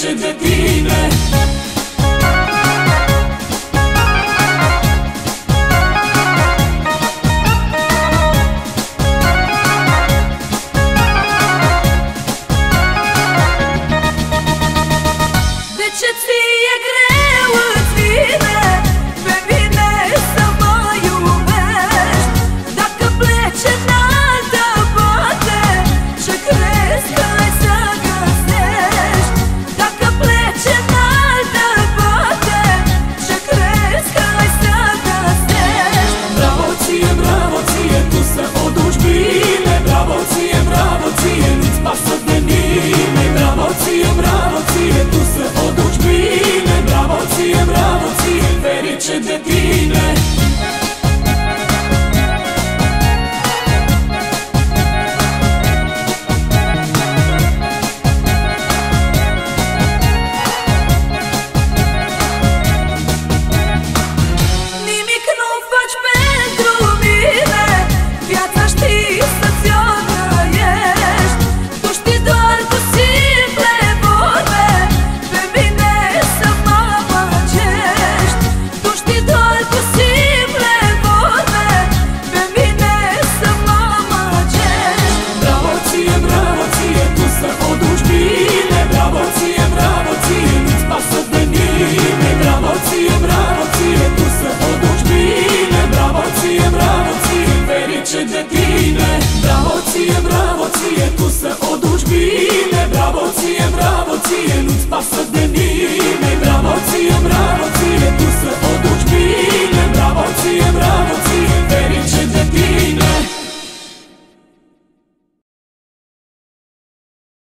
trece de tine De ce ție greu îți vine? brawo, cije, brawo, cije should that